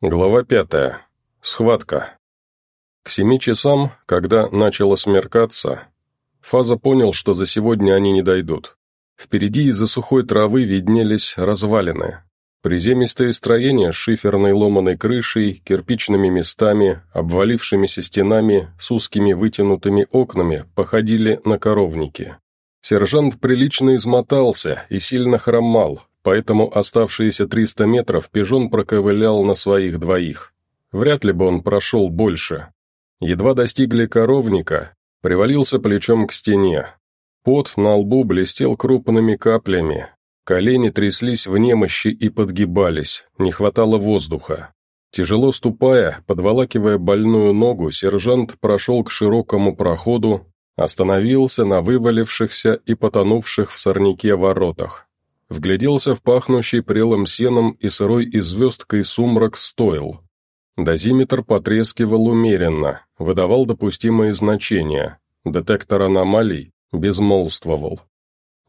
Глава пятая. Схватка. К семи часам, когда начало смеркаться, Фаза понял, что за сегодня они не дойдут. Впереди из-за сухой травы виднелись развалины. Приземистые строения с шиферной ломаной крышей, кирпичными местами, обвалившимися стенами, с узкими вытянутыми окнами походили на коровники. Сержант прилично измотался и сильно хромал, поэтому оставшиеся 300 метров пижон проковылял на своих двоих. Вряд ли бы он прошел больше. Едва достигли коровника, привалился плечом к стене. Пот на лбу блестел крупными каплями, колени тряслись в немощи и подгибались, не хватало воздуха. Тяжело ступая, подволакивая больную ногу, сержант прошел к широкому проходу, остановился на вывалившихся и потонувших в сорняке воротах вгляделся в пахнущий прелым сеном и сырой известкой сумрак стоил. Дозиметр потрескивал умеренно, выдавал допустимые значения. Детектор аномалий безмолвствовал.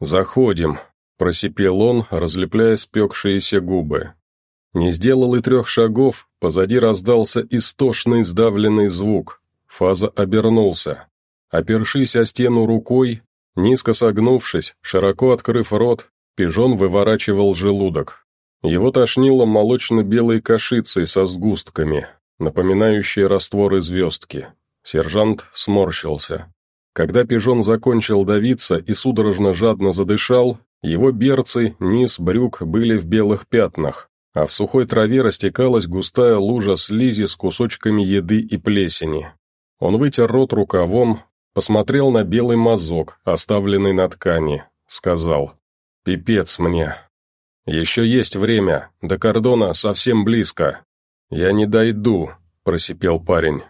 «Заходим», – просипел он, разлепляя спекшиеся губы. Не сделал и трех шагов, позади раздался истошный сдавленный звук. Фаза обернулся. Опершись о стену рукой, низко согнувшись, широко открыв рот, Пижон выворачивал желудок. Его тошнило молочно-белой кашицей со сгустками, напоминающей растворы звездки. Сержант сморщился. Когда пижон закончил давиться и судорожно жадно задышал, его берцы, низ брюк были в белых пятнах, а в сухой траве растекалась густая лужа слизи с кусочками еды и плесени. Он вытер рот рукавом, посмотрел на белый мазок, оставленный на ткани, сказал Пипец мне. Еще есть время, до кордона совсем близко. Я не дойду, просипел парень.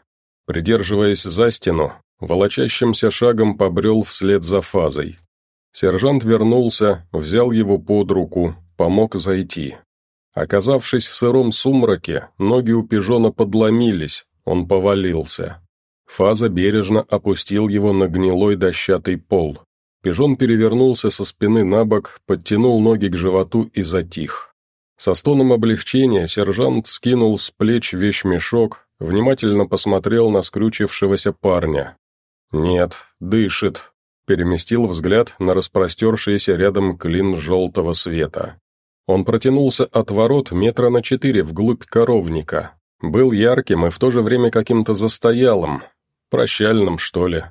Придерживаясь за стену, волочащимся шагом побрел вслед за фазой. Сержант вернулся, взял его под руку, помог зайти. Оказавшись в сыром сумраке, ноги у пижона подломились, он повалился. Фаза бережно опустил его на гнилой дощатый пол. Пижон перевернулся со спины на бок, подтянул ноги к животу и затих. Со стоном облегчения сержант скинул с плеч вещмешок, внимательно посмотрел на скрючившегося парня. «Нет, дышит», — переместил взгляд на распростершийся рядом клин желтого света. Он протянулся от ворот метра на четыре вглубь коровника. Был ярким и в то же время каким-то застоялым, прощальным, что ли.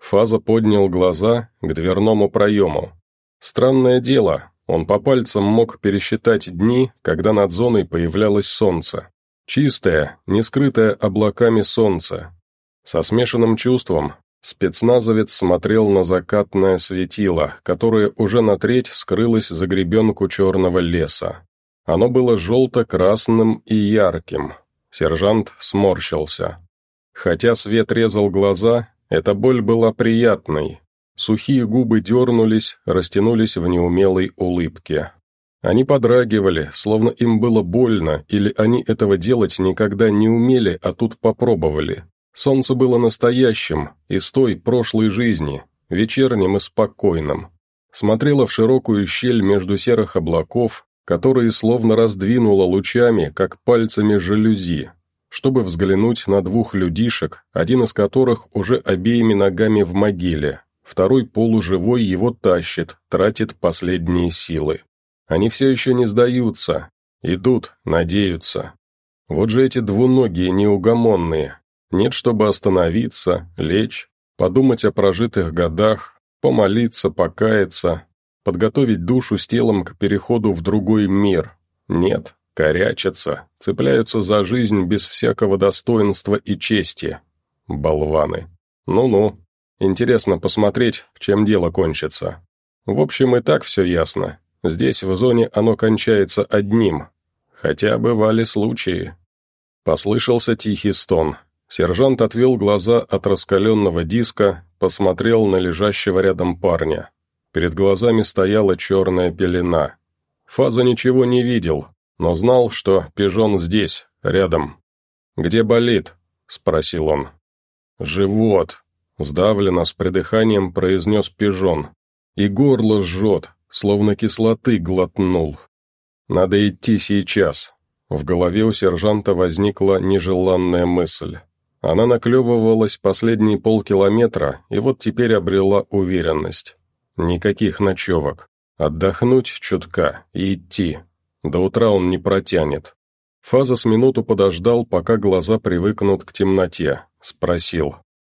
Фаза поднял глаза к дверному проему. Странное дело, он по пальцам мог пересчитать дни, когда над зоной появлялось солнце. Чистое, не скрытое облаками солнце. Со смешанным чувством спецназовец смотрел на закатное светило, которое уже на треть скрылось за гребенку черного леса. Оно было желто-красным и ярким. Сержант сморщился. Хотя свет резал глаза, эта боль была приятной. Сухие губы дернулись, растянулись в неумелой улыбке. Они подрагивали, словно им было больно, или они этого делать никогда не умели, а тут попробовали. Солнце было настоящим, из той прошлой жизни, вечерним и спокойным. Смотрело в широкую щель между серых облаков, которые словно раздвинуло лучами, как пальцами жалюзи, чтобы взглянуть на двух людишек, один из которых уже обеими ногами в могиле, второй полуживой его тащит, тратит последние силы. Они все еще не сдаются, идут, надеются. Вот же эти двуногие неугомонные. Нет, чтобы остановиться, лечь, подумать о прожитых годах, помолиться, покаяться, подготовить душу с телом к переходу в другой мир. Нет, корячатся, цепляются за жизнь без всякого достоинства и чести. Болваны. Ну-ну. Интересно посмотреть, чем дело кончится. В общем, и так все ясно. Здесь, в зоне, оно кончается одним. Хотя бывали случаи. Послышался тихий стон. Сержант отвел глаза от раскаленного диска, посмотрел на лежащего рядом парня. Перед глазами стояла черная пелена. Фаза ничего не видел, но знал, что пижон здесь, рядом. «Где болит?» – спросил он. «Живот», – сдавленно с придыханием произнес пижон. «И горло жжет, словно кислоты глотнул. Надо идти сейчас. В голове у сержанта возникла нежеланная мысль. Она наклевывалась последние полкилометра, и вот теперь обрела уверенность. Никаких ночевок. Отдохнуть чутка и идти. До утра он не протянет. Фаза с минуту подождал, пока глаза привыкнут к темноте. Спросил.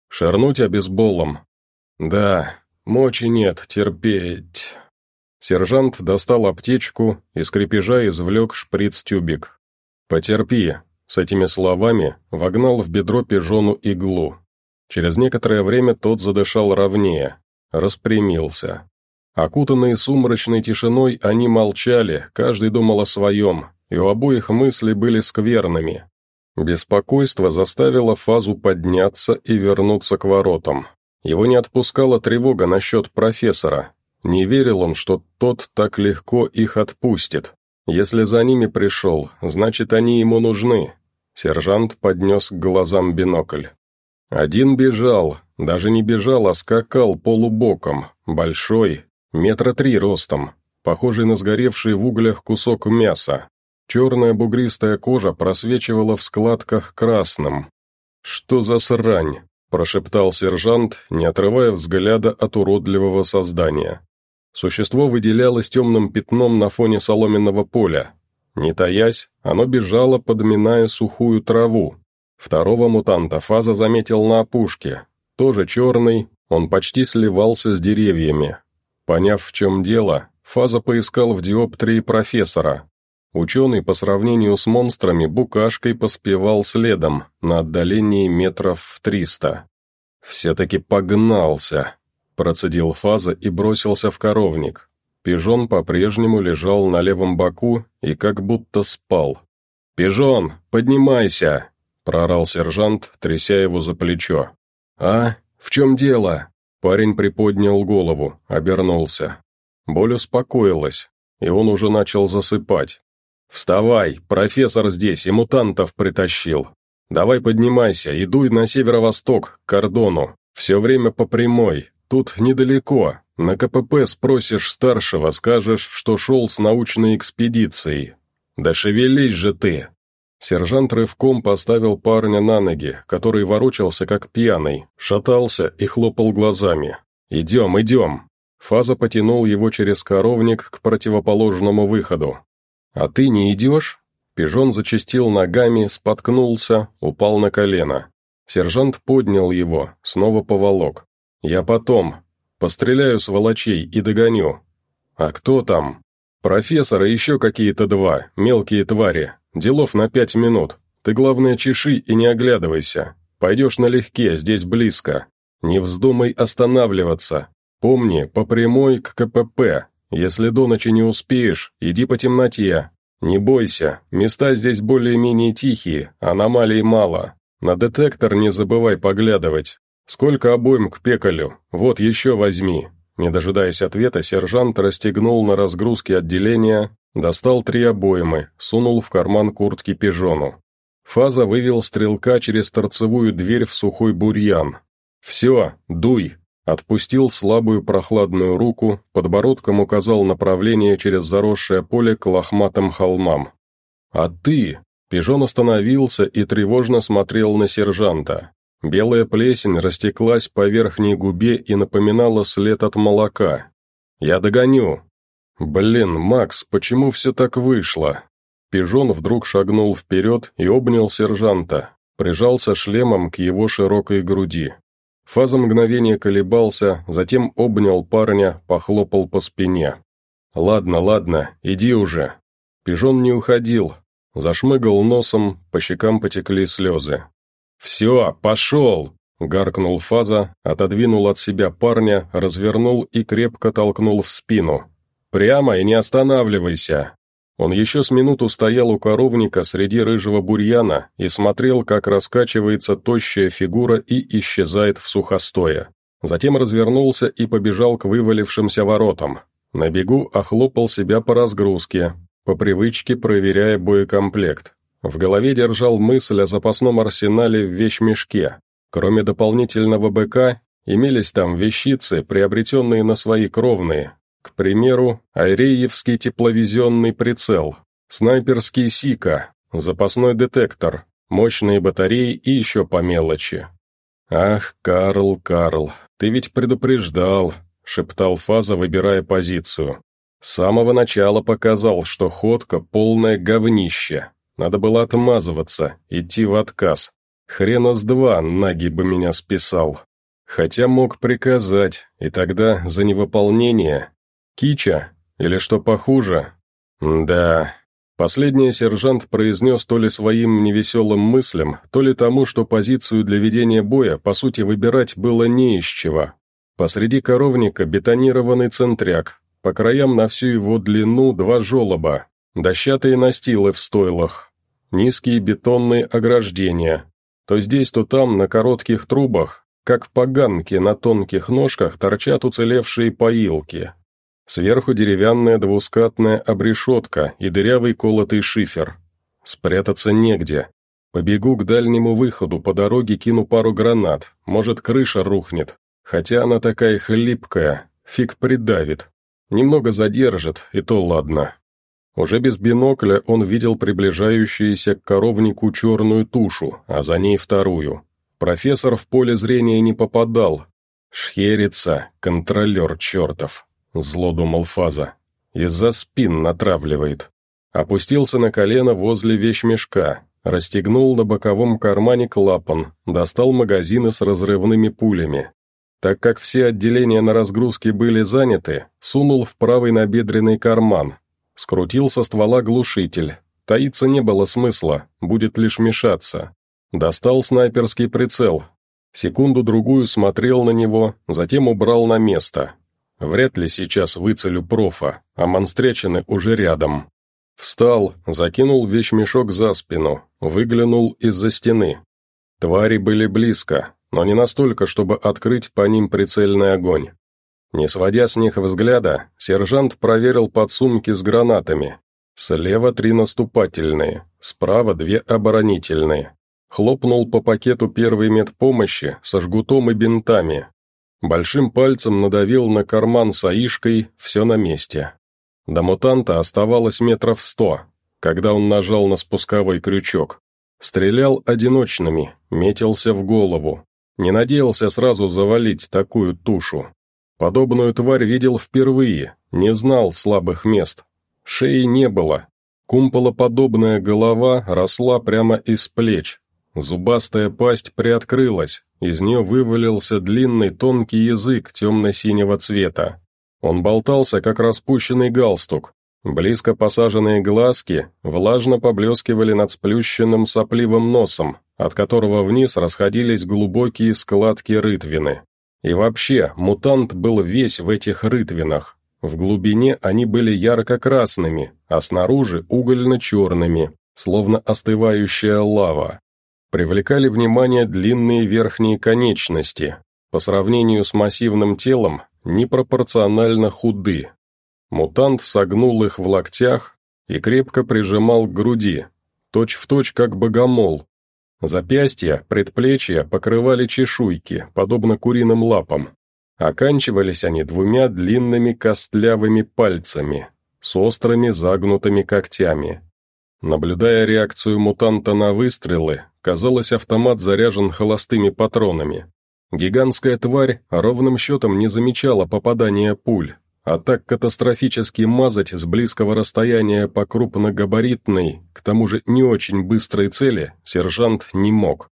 «Шернуть обезболом?» «Да, мочи нет, терпеть». Сержант достал аптечку и с крепежа извлек шприц-тюбик. «Потерпи», с этими словами вогнал в бедро пижону иглу. Через некоторое время тот задышал ровнее, распрямился. Окутанные сумрачной тишиной, они молчали, каждый думал о своем, и у обоих мысли были скверными. Беспокойство заставило Фазу подняться и вернуться к воротам. Его не отпускала тревога насчет профессора. Не верил он, что тот так легко их отпустит. Если за ними пришел, значит, они ему нужны. Сержант поднес к глазам бинокль. Один бежал, даже не бежал, а скакал полубоком, большой, метра три ростом, похожий на сгоревший в углях кусок мяса. Черная бугристая кожа просвечивала в складках красным. «Что за срань?» – прошептал сержант, не отрывая взгляда от уродливого создания. Существо выделялось темным пятном на фоне соломенного поля. Не таясь, оно бежало, подминая сухую траву. Второго мутанта Фаза заметил на опушке. Тоже черный, он почти сливался с деревьями. Поняв, в чем дело, Фаза поискал в диоптрии профессора, Ученый по сравнению с монстрами букашкой поспевал следом, на отдалении метров в триста. «Все-таки погнался», – процедил Фаза и бросился в коровник. Пижон по-прежнему лежал на левом боку и как будто спал. «Пижон, поднимайся!» – прорал сержант, тряся его за плечо. «А? В чем дело?» Парень приподнял голову, обернулся. Боль успокоилась, и он уже начал засыпать. «Вставай, профессор здесь и мутантов притащил. Давай поднимайся и на северо-восток, к кордону. Все время по прямой, тут недалеко. На КПП спросишь старшего, скажешь, что шел с научной экспедицией. Да шевелись же ты!» Сержант рывком поставил парня на ноги, который ворочался как пьяный, шатался и хлопал глазами. «Идем, идем!» Фаза потянул его через коровник к противоположному выходу. «А ты не идешь?» Пижон зачастил ногами, споткнулся, упал на колено. Сержант поднял его, снова поволок. «Я потом. Постреляю с волочей и догоню». «А кто там?» «Профессор и еще какие-то два, мелкие твари. Делов на пять минут. Ты, главное, чеши и не оглядывайся. Пойдешь налегке, здесь близко. Не вздумай останавливаться. Помни, по прямой к КПП, если до ночи не успеешь, иди по темноте. Не бойся, места здесь более-менее тихие, аномалий мало. На детектор не забывай поглядывать. Сколько обоим к пекалю? Вот еще возьми». Не дожидаясь ответа, сержант расстегнул на разгрузке отделения, достал три обоймы, сунул в карман куртки пижону. Фаза вывел стрелка через торцевую дверь в сухой бурьян. «Все, дуй!» Отпустил слабую прохладную руку, подбородком указал направление через заросшее поле к лохматым холмам. «А ты?» Пижон остановился и тревожно смотрел на сержанта. Белая плесень растеклась по верхней губе и напоминала след от молока. «Я догоню!» «Блин, Макс, почему все так вышло?» Пижон вдруг шагнул вперед и обнял сержанта, прижался шлемом к его широкой груди. Фаза мгновения колебался, затем обнял парня, похлопал по спине. «Ладно, ладно, иди уже». Пижон не уходил, зашмыгал носом, по щекам потекли слезы. «Все, пошел!» — гаркнул Фаза, отодвинул от себя парня, развернул и крепко толкнул в спину. «Прямо и не останавливайся!» Он еще с минуту стоял у коровника среди рыжего бурьяна и смотрел, как раскачивается тощая фигура и исчезает в сухостое. Затем развернулся и побежал к вывалившимся воротам. На бегу охлопал себя по разгрузке, по привычке проверяя боекомплект. В голове держал мысль о запасном арсенале в вещмешке. Кроме дополнительного БК, имелись там вещицы, приобретенные на свои кровные, к примеру, Айреевский тепловизионный прицел, снайперский СИКа, запасной детектор, мощные батареи и еще по мелочи. «Ах, Карл, Карл, ты ведь предупреждал», — шептал Фаза, выбирая позицию. «С самого начала показал, что ходка — полное говнище. Надо было отмазываться, идти в отказ. Хрена с два Наги бы меня списал. Хотя мог приказать, и тогда за невыполнение. Кича? Или что похуже? Да, Последнее сержант произнес то ли своим невеселым мыслям, то ли тому, что позицию для ведения боя, по сути, выбирать было не из чего. Посреди коровника бетонированный центряк, по краям на всю его длину два желоба, дощатые настилы в стойлах, низкие бетонные ограждения. То здесь, то там, на коротких трубах, как поганки на тонких ножках, торчат уцелевшие поилки, Сверху деревянная двускатная обрешетка и дырявый колотый шифер. Спрятаться негде. Побегу к дальнему выходу, по дороге кину пару гранат, может крыша рухнет. Хотя она такая хлипкая, фиг придавит. Немного задержит, и то ладно. Уже без бинокля он видел приближающуюся к коровнику черную тушу, а за ней вторую. Профессор в поле зрения не попадал. Шхерится, контролер чертов. Зло думал Фаза. Из-за спин натравливает. Опустился на колено возле вещмешка, расстегнул на боковом кармане клапан, достал магазины с разрывными пулями. Так как все отделения на разгрузке были заняты, сунул в правый набедренный карман. Скрутил со ствола глушитель. Таиться не было смысла, будет лишь мешаться. Достал снайперский прицел. Секунду-другую смотрел на него, затем убрал на место. Вряд ли сейчас выцелю профа, а монстрячины уже рядом. Встал, закинул вещмешок за спину, выглянул из-за стены. Твари были близко, но не настолько, чтобы открыть по ним прицельный огонь. Не сводя с них взгляда, сержант проверил подсумки с гранатами. Слева три наступательные, справа две оборонительные. Хлопнул по пакету первой медпомощи со жгутом и бинтами, Большим пальцем надавил на карман с аишкой, все на месте. До мутанта оставалось метров сто, когда он нажал на спусковой крючок. Стрелял одиночными, метился в голову. Не надеялся сразу завалить такую тушу. Подобную тварь видел впервые, не знал слабых мест. Шеи не было. Кумполоподобная голова росла прямо из плеч. Зубастая пасть приоткрылась, из нее вывалился длинный тонкий язык темно-синего цвета. Он болтался, как распущенный галстук. Близко посаженные глазки влажно поблескивали над сплющенным сопливым носом, от которого вниз расходились глубокие складки рытвины. И вообще, мутант был весь в этих рытвинах. В глубине они были ярко-красными, а снаружи угольно-черными, словно остывающая лава привлекали внимание длинные верхние конечности, по сравнению с массивным телом, непропорционально худы. Мутант согнул их в локтях и крепко прижимал к груди, точь-в-точь точь как богомол. Запястья, предплечья покрывали чешуйки, подобно куриным лапам. Оканчивались они двумя длинными костлявыми пальцами с острыми загнутыми когтями. Наблюдая реакцию мутанта на выстрелы, казалось, автомат заряжен холостыми патронами. Гигантская тварь ровным счетом не замечала попадания пуль, а так катастрофически мазать с близкого расстояния по крупногабаритной, к тому же не очень быстрой цели, сержант не мог.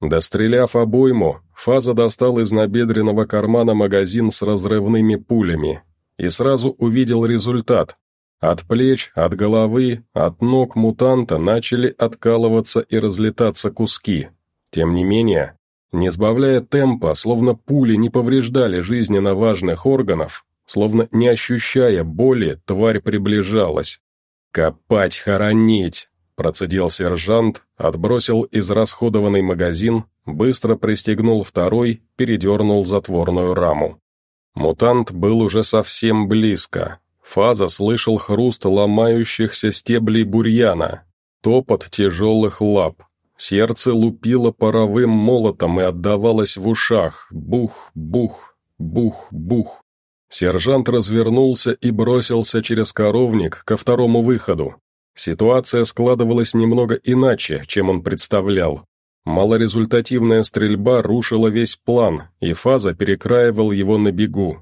Достреляв обойму, Фаза достал из набедренного кармана магазин с разрывными пулями и сразу увидел результат, от плеч, от головы, от ног мутанта начали откалываться и разлетаться куски. Тем не менее, не сбавляя темпа, словно пули не повреждали жизненно важных органов, словно не ощущая боли, тварь приближалась. «Копать, хоронить!» – процедил сержант, отбросил израсходованный магазин, быстро пристегнул второй, передернул затворную раму. Мутант был уже совсем близко, Фаза слышал хруст ломающихся стеблей бурьяна, топот тяжелых лап. Сердце лупило паровым молотом и отдавалось в ушах. Бух, бух, бух, бух. Сержант развернулся и бросился через коровник ко второму выходу. Ситуация складывалась немного иначе, чем он представлял. Малорезультативная стрельба рушила весь план, и Фаза перекраивал его на бегу.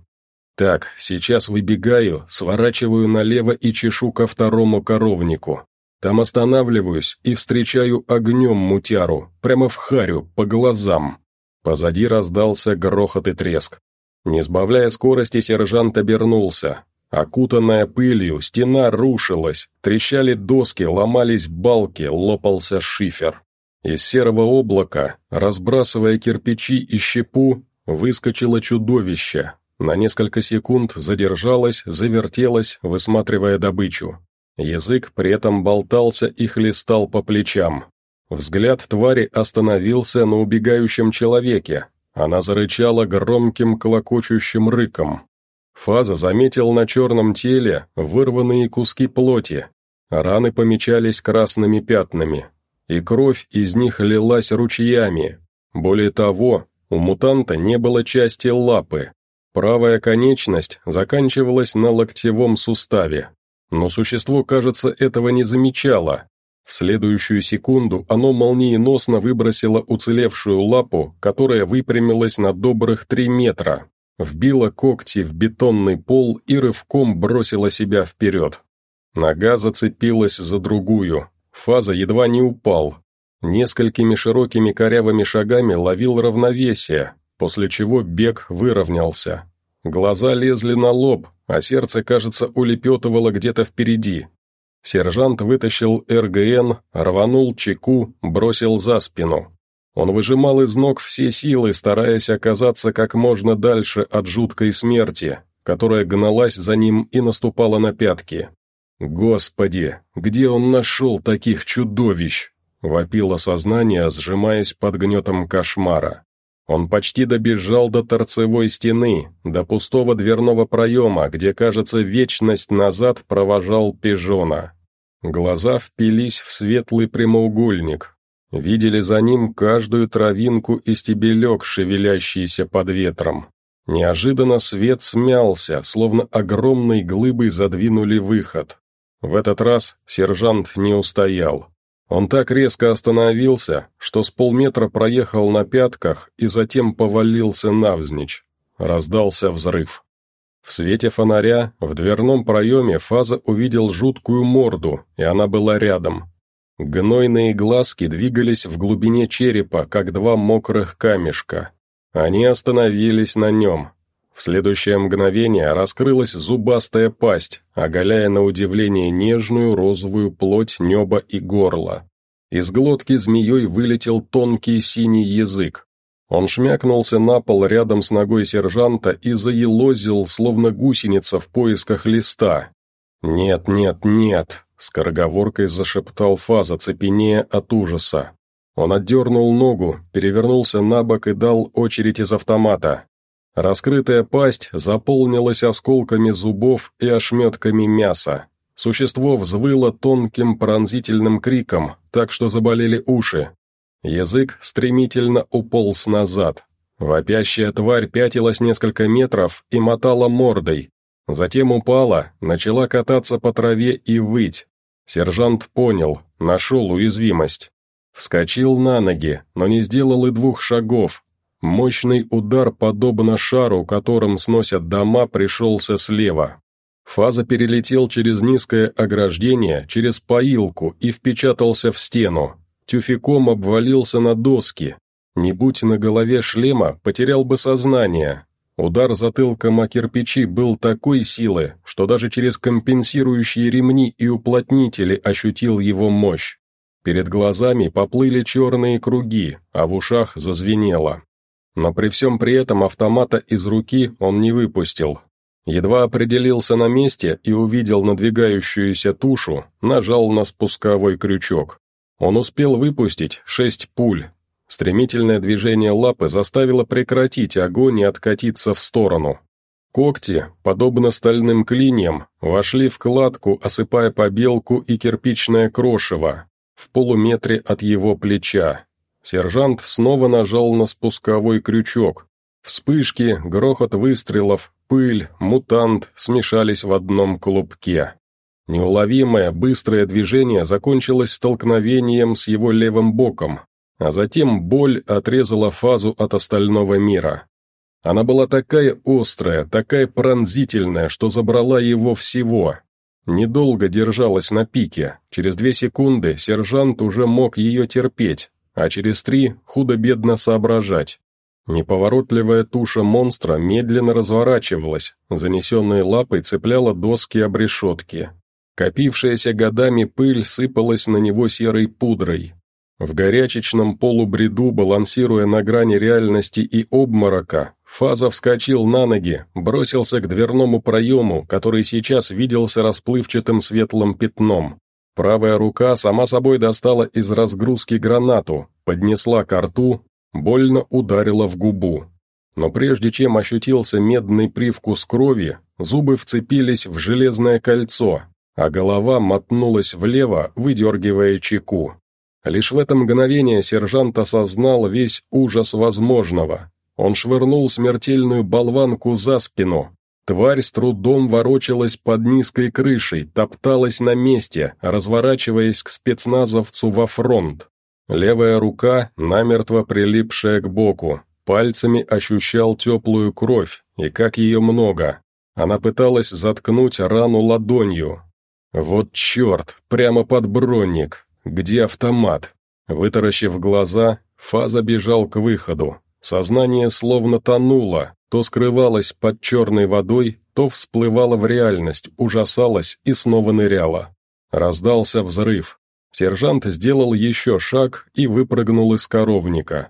Так, сейчас выбегаю, сворачиваю налево и чешу ко второму коровнику. Там останавливаюсь и встречаю огнем мутяру, прямо в харю, по глазам. Позади раздался грохот и треск. Не сбавляя скорости, сержант обернулся. Окутанная пылью, стена рушилась, трещали доски, ломались балки, лопался шифер. Из серого облака, разбрасывая кирпичи и щепу, выскочило чудовище. На несколько секунд задержалось, завертелось, высматривая добычу. Язык при этом болтался и хлестал по плечам. Взгляд твари остановился на убегающем человеке. Она зарычала громким клокочущим рыком. Фаза заметил на черном теле вырванные куски плоти. Раны помечались красными пятнами, и кровь из них лилась ручьями. Более того, у мутанта не было части лапы. Правая конечность заканчивалась на локтевом суставе. Но существо, кажется, этого не замечало. В следующую секунду оно молниеносно выбросило уцелевшую лапу, которая выпрямилась на добрых три метра вбила когти в бетонный пол и рывком бросила себя вперед. Нога зацепилась за другую, фаза едва не упал. Несколькими широкими корявыми шагами ловил равновесие, после чего бег выровнялся. Глаза лезли на лоб, а сердце, кажется, улепетывало где-то впереди. Сержант вытащил РГН, рванул чеку, бросил за спину. Он выжимал из ног все силы, стараясь оказаться как можно дальше от жуткой смерти, которая гналась за ним и наступала на пятки. «Господи, где он нашел таких чудовищ?» — вопило сознание, сжимаясь под гнетом кошмара. Он почти добежал до торцевой стены, до пустого дверного проема, где, кажется, вечность назад провожал пижона. Глаза впились в светлый прямоугольник, Видели за ним каждую травинку и стебелек, шевелящийся под ветром. Неожиданно свет смялся, словно огромной глыбой задвинули выход. В этот раз сержант не устоял. Он так резко остановился, что с полметра проехал на пятках и затем повалился навзничь. Раздался взрыв. В свете фонаря в дверном проеме Фаза увидел жуткую морду, и она была рядом. Гнойные глазки двигались в глубине черепа, как два мокрых камешка. Они остановились на нем. В следующее мгновение раскрылась зубастая пасть, оголяя на удивление нежную розовую плоть неба и горла. Из глотки змеей вылетел тонкий синий язык. Он шмякнулся на пол рядом с ногой сержанта и заелозил, словно гусеница в поисках листа. «Нет, нет, нет!» Скороговоркой зашептал Фаза, цепенея от ужаса. Он отдернул ногу, перевернулся на бок и дал очередь из автомата. Раскрытая пасть заполнилась осколками зубов и ошметками мяса. Существо взвыло тонким пронзительным криком, так что заболели уши. Язык стремительно уполз назад. Вопящая тварь пятилась несколько метров и мотала мордой, Затем упала, начала кататься по траве и выть. Сержант понял, нашел уязвимость. Вскочил на ноги, но не сделал и двух шагов. Мощный удар, подобно шару, которым сносят дома, пришелся слева. Фаза перелетел через низкое ограждение, через поилку и впечатался в стену. Тюфяком обвалился на доски. Не будь на голове шлема, потерял бы сознание, Удар затылком о кирпичи был такой силы, что даже через компенсирующие ремни и уплотнители ощутил его мощь. Перед глазами поплыли черные круги, а в ушах зазвенело. Но при всем при этом автомата из руки он не выпустил. Едва определился на месте и увидел надвигающуюся тушу, нажал на спусковой крючок. Он успел выпустить шесть пуль, Стремительное движение лапы заставило прекратить огонь и откатиться в сторону. Когти, подобно стальным клиньям, вошли в кладку, осыпая побелку и кирпичное крошево, в полуметре от его плеча. Сержант снова нажал на спусковой крючок. Вспышки, грохот выстрелов, пыль, мутант смешались в одном клубке. Неуловимое, быстрое движение закончилось столкновением с его левым боком, а затем боль отрезала фазу от остального мира. Она была такая острая, такая пронзительная, что забрала его всего. Недолго держалась на пике, через две секунды сержант уже мог ее терпеть, а через три худо-бедно соображать. Неповоротливая туша монстра медленно разворачивалась, занесенной лапой цепляла доски об решетки. Копившаяся годами пыль сыпалась на него серой пудрой. В горячечном полубреду, балансируя на грани реальности и обморока, Фаза вскочил на ноги, бросился к дверному проему, который сейчас виделся расплывчатым светлым пятном. Правая рука сама собой достала из разгрузки гранату, поднесла ко рту, больно ударила в губу. Но прежде чем ощутился медный привкус крови, зубы вцепились в железное кольцо, а голова мотнулась влево, выдергивая чеку. Лишь в это мгновение сержант осознал весь ужас возможного. Он швырнул смертельную болванку за спину. Тварь с трудом ворочалась под низкой крышей, топталась на месте, разворачиваясь к спецназовцу во фронт. Левая рука, намертво прилипшая к боку, пальцами ощущал теплую кровь, и как ее много. Она пыталась заткнуть рану ладонью. Вот черт, прямо под бронник. Где автомат? Вытаращив глаза, Фаза бежал к выходу. Сознание словно тонуло, то скрывалось под черной водой, то всплывало в реальность, ужасалось и снова ныряло. Раздался взрыв. Сержант сделал еще шаг и выпрыгнул из коровника.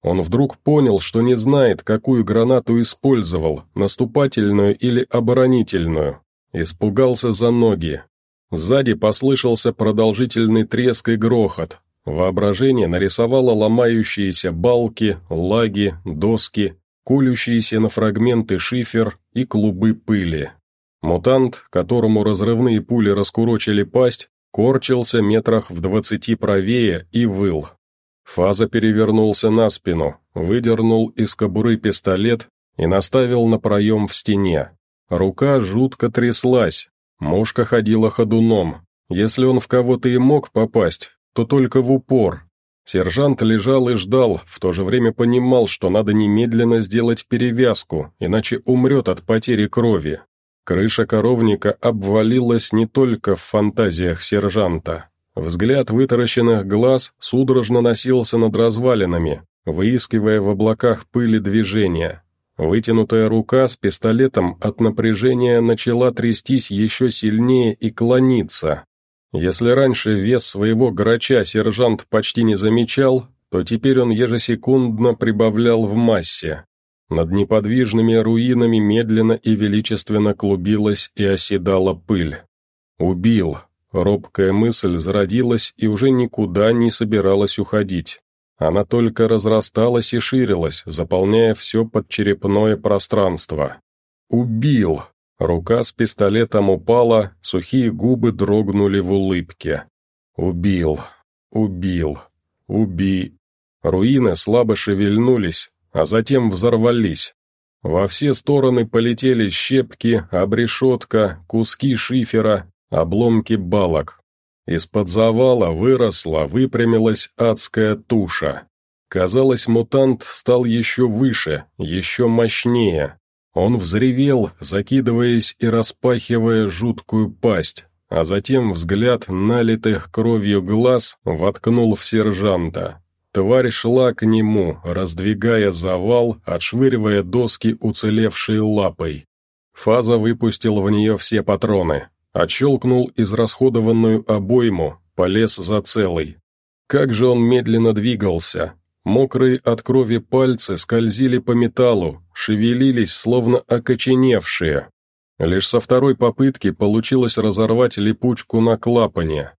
Он вдруг понял, что не знает, какую гранату использовал, наступательную или оборонительную. Испугался за ноги. Сзади послышался продолжительный треск и грохот, Воображение нарисовало ломающиеся балки, лаги, доски, колющиеся на фрагменты шифер и клубы пыли. Мутант, которому разрывные пули раскурочили пасть, корчился метрах в двадцати правее и выл. Фаза перевернулся на спину, выдернул из кобуры пистолет и наставил на проем в стене. Рука жутко тряслась, мушка ходила ходуном. Если он в кого-то и мог попасть, то только в упор. Сержант лежал и ждал, в то же время понимал, что надо немедленно сделать перевязку, иначе умрет от потери крови. Крыша коровника обвалилась не только в фантазиях сержанта. Взгляд вытаращенных глаз судорожно носился над развалинами, выискивая в облаках пыли движения. Вытянутая рука с пистолетом от напряжения начала трястись еще сильнее и клониться, если раньше вес своего грача сержант почти не замечал, то теперь он ежесекундно прибавлял в массе. Над неподвижными руинами медленно и величественно клубилась и оседала пыль. «Убил!» Робкая мысль зародилась и уже никуда не собиралась уходить. Она только разрасталась и ширилась, заполняя все подчерепное пространство. «Убил!» Рука с пистолетом упала, сухие губы дрогнули в улыбке. «Убил! Убил! Уби...» Руины слабо шевельнулись, а затем взорвались. Во все стороны полетели щепки, обрешетка, куски шифера, обломки балок. Из-под завала выросла, выпрямилась адская туша. Казалось, мутант стал еще выше, еще мощнее. Он взревел, закидываясь и распахивая жуткую пасть, а затем взгляд налитых кровью глаз воткнул в сержанта. Тварь шла к нему, раздвигая завал, отшвыривая доски уцелевшей лапой. Фаза выпустил в нее все патроны, отщелкнул израсходованную обойму, полез за целый. Как же он медленно двигался, Мокрые от крови пальцы скользили по металлу, шевелились, словно окоченевшие. Лишь со второй попытки получилось разорвать липучку на клапане.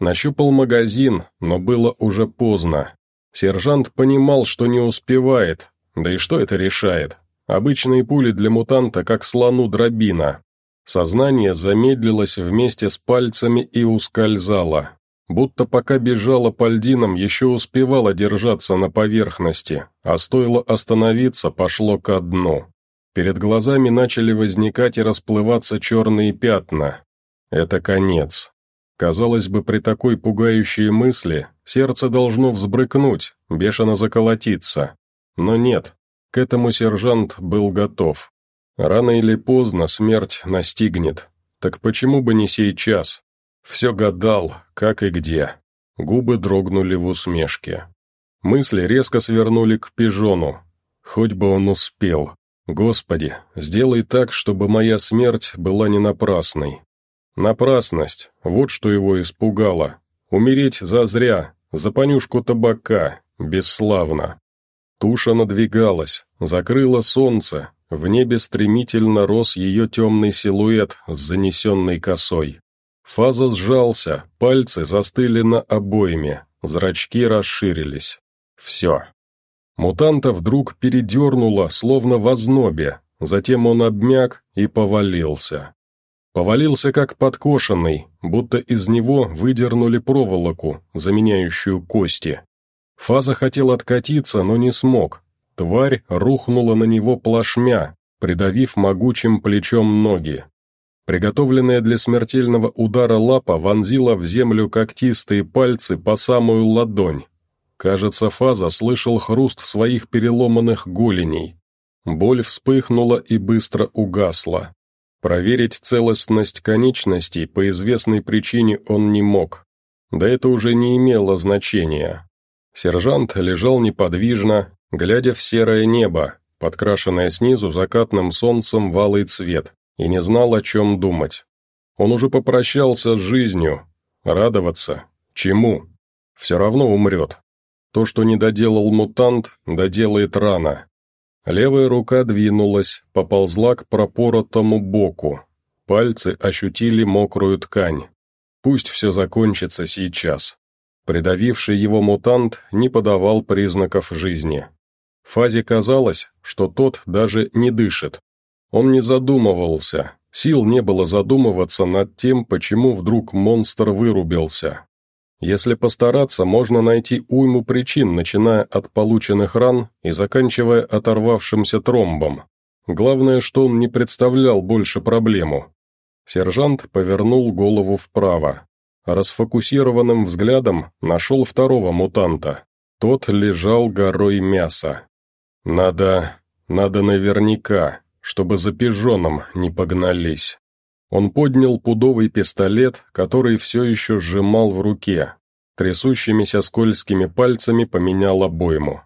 Нащупал магазин, но было уже поздно. Сержант понимал, что не успевает, да и что это решает? Обычные пули для мутанта, как слону дробина. Сознание замедлилось вместе с пальцами и ускользало будто пока бежала по льдинам, еще успевала держаться на поверхности, а стоило остановиться, пошло ко дну. Перед глазами начали возникать и расплываться черные пятна. Это конец. Казалось бы, при такой пугающей мысли сердце должно взбрыкнуть, бешено заколотиться. Но нет, к этому сержант был готов. Рано или поздно смерть настигнет. Так почему бы не сейчас? Все гадал, как и где. Губы дрогнули в усмешке. Мысли резко свернули к пижону. Хоть бы он успел. Господи, сделай так, чтобы моя смерть была не напрасной. Напрасность, вот что его испугало. Умереть зазря, за понюшку табака, бесславно. Туша надвигалась, закрыла солнце, в небе стремительно рос ее темный силуэт с занесенной косой. Фаза сжался, пальцы застыли на обоими, зрачки расширились. Все. Мутанта вдруг передернуло, словно в ознобе, затем он обмяк и повалился. Повалился как подкошенный, будто из него выдернули проволоку, заменяющую кости. Фаза хотел откатиться, но не смог. Тварь рухнула на него плашмя, придавив могучим плечом ноги. Приготовленная для смертельного удара лапа вонзила в землю когтистые пальцы по самую ладонь. Кажется, Фаза слышал хруст своих переломанных голеней. Боль вспыхнула и быстро угасла. Проверить целостность конечностей по известной причине он не мог. Да это уже не имело значения. Сержант лежал неподвижно, глядя в серое небо, подкрашенное снизу закатным солнцем валый цвет, и не знал, о чем думать. Он уже попрощался с жизнью. Радоваться? Чему? Все равно умрет. То, что не доделал мутант, доделает рано. Левая рука двинулась, поползла к пропоротому боку. Пальцы ощутили мокрую ткань. Пусть все закончится сейчас. Придавивший его мутант не подавал признаков жизни. Фазе казалось, что тот даже не дышит. Он не задумывался, сил не было задумываться над тем, почему вдруг монстр вырубился. Если постараться, можно найти уйму причин, начиная от полученных ран и заканчивая оторвавшимся тромбом. Главное, что он не представлял больше проблему. Сержант повернул голову вправо. Расфокусированным взглядом нашел второго мутанта. Тот лежал горой мяса. Надо... надо наверняка, чтобы за пижоном не погнались. Он поднял пудовый пистолет, который все еще сжимал в руке. Трясущимися скользкими пальцами поменял обойму.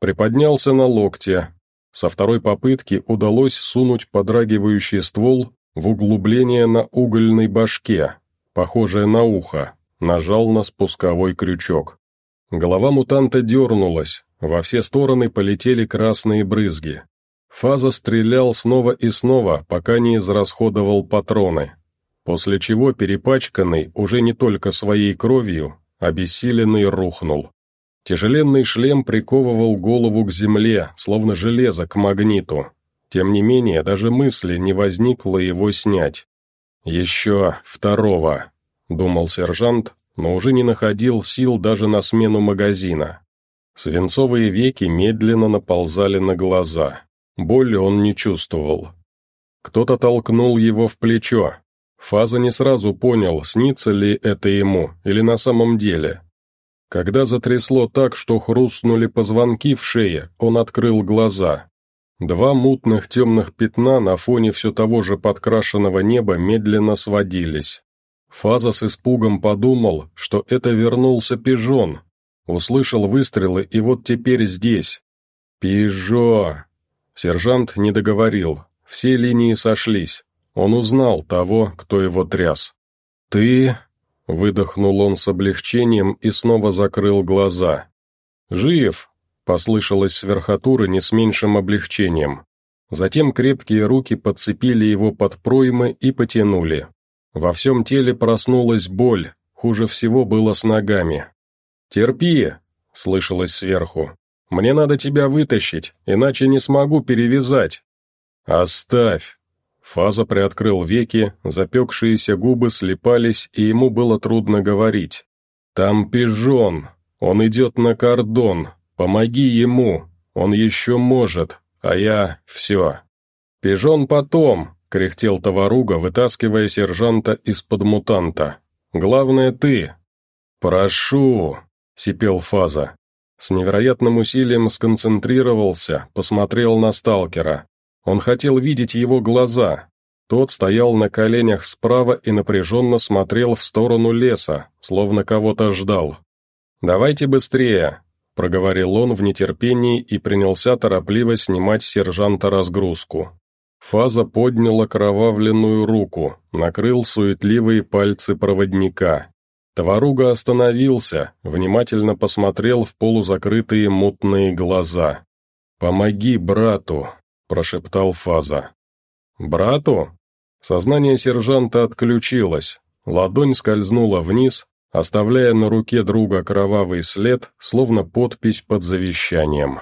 Приподнялся на локте. Со второй попытки удалось сунуть подрагивающий ствол в углубление на угольной башке, похожее на ухо, нажал на спусковой крючок. Голова мутанта дернулась, во все стороны полетели красные брызги. Фаза стрелял снова и снова, пока не израсходовал патроны, после чего перепачканный уже не только своей кровью, обессиленный рухнул. Тяжеленный шлем приковывал голову к земле, словно железо к магниту. Тем не менее, даже мысли не возникло его снять. «Еще второго», — думал сержант, но уже не находил сил даже на смену магазина. Свинцовые веки медленно наползали на глаза. Боли он не чувствовал. Кто-то толкнул его в плечо. Фаза не сразу понял, снится ли это ему, или на самом деле. Когда затрясло так, что хрустнули позвонки в шее, он открыл глаза. Два мутных темных пятна на фоне все того же подкрашенного неба медленно сводились. Фаза с испугом подумал, что это вернулся пижон. Услышал выстрелы, и вот теперь здесь. «Пижо!» Сержант не договорил, все линии сошлись. Он узнал того, кто его тряс. «Ты...» — выдохнул он с облегчением и снова закрыл глаза. «Жив!» — послышалось с верхотуры не с меньшим облегчением. Затем крепкие руки подцепили его под проймы и потянули. Во всем теле проснулась боль, хуже всего было с ногами. «Терпи!» — слышалось сверху. Мне надо тебя вытащить, иначе не смогу перевязать». «Оставь!» Фаза приоткрыл веки, запекшиеся губы слепались, и ему было трудно говорить. «Там пижон, он идет на кордон, помоги ему, он еще может, а я все». «Пижон потом, кряхтел Товаруга, вытаскивая сержанта из-под мутанта. «Главное ты!» «Прошу!» — сипел Фаза. С невероятным усилием сконцентрировался, посмотрел на сталкера. Он хотел видеть его глаза. Тот стоял на коленях справа и напряженно смотрел в сторону леса, словно кого-то ждал. «Давайте быстрее!» — проговорил он в нетерпении и принялся торопливо снимать сержанта разгрузку. Фаза поднял окровавленную руку, накрыл суетливые пальцы проводника. Товаруга остановился, внимательно посмотрел в полузакрытые мутные глаза. «Помоги брату», — прошептал Фаза. «Брату?» Сознание сержанта отключилось, ладонь скользнула вниз, оставляя на руке друга кровавый след, словно подпись под завещанием.